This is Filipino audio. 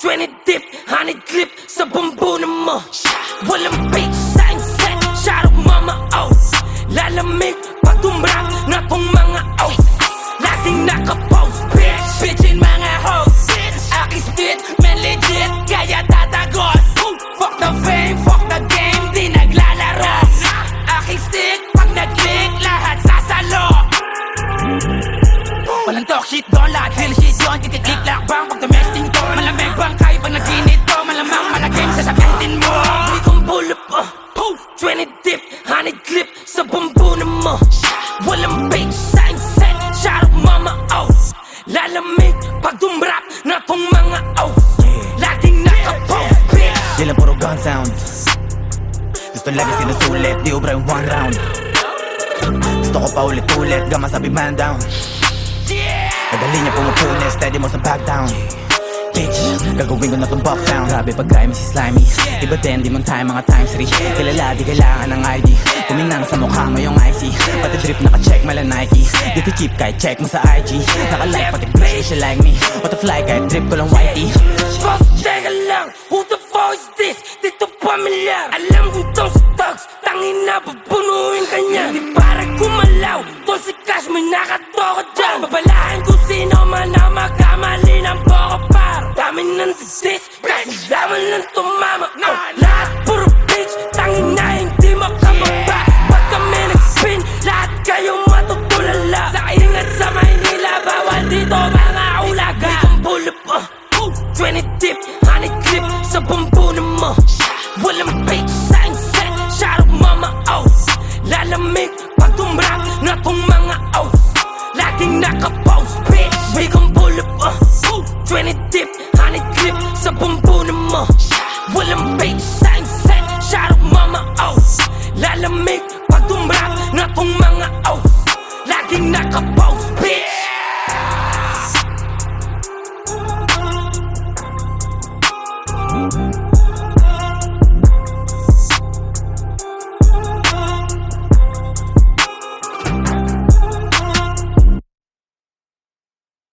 20 dip, 100 clip sa bumbunan mo. Walang bitch sa set, shout out mama oh Lalamig pag tumrap na tong mga oh Laging nakapost bitch, bitchin mga hoes. Aking spit, man legit, Walang talk shit lahat real shit yun Titiklik lakbang pag tumesting to? Malamig bang kayo pag naginit to? Malamang malagim sa sabihin mo. Di kong pull up, uh, 20 dip, 100 clip sa bumbunan mo. Walang bitch sa set, shout out mama oh Lalamig pag tumrap na tong mga oh Laging nakapost bitch. Di lang puro gun sound. Gusto lagi sinusulit, di ubra yung one round. Gusto ko pa ulit-ulit, gama sabi man down Madali niya pumupunin, steady mo sa back down. Bitch, gagawin ko na tong buck down. Grabe pag mo si Slimy. Iba din, di man tayo mga times 3 Kilala, di kailangan ng ID Kuminang sa mukha mo yung IC Pati drip naka-check mala Nike. Di ko cheap kahit check mo sa IG Naka-like pati play siya like me. What the fly kahit drip ko lang whitey. Boss, teka lang, who the fuck is this? Dito pamilyar Alam kong tong thugs, tangin na papunuin ka niya. Di para gumalaw, tol si Cash may nakatoko dyan. Babalahan sa bumbunan mo Walang bitch sa set, shout out mama oh Lalamig pag tumrap na tong mga oh Laging nakapost bitch We gon' pull up uh, 20 dip, 100 clip sa bumbunan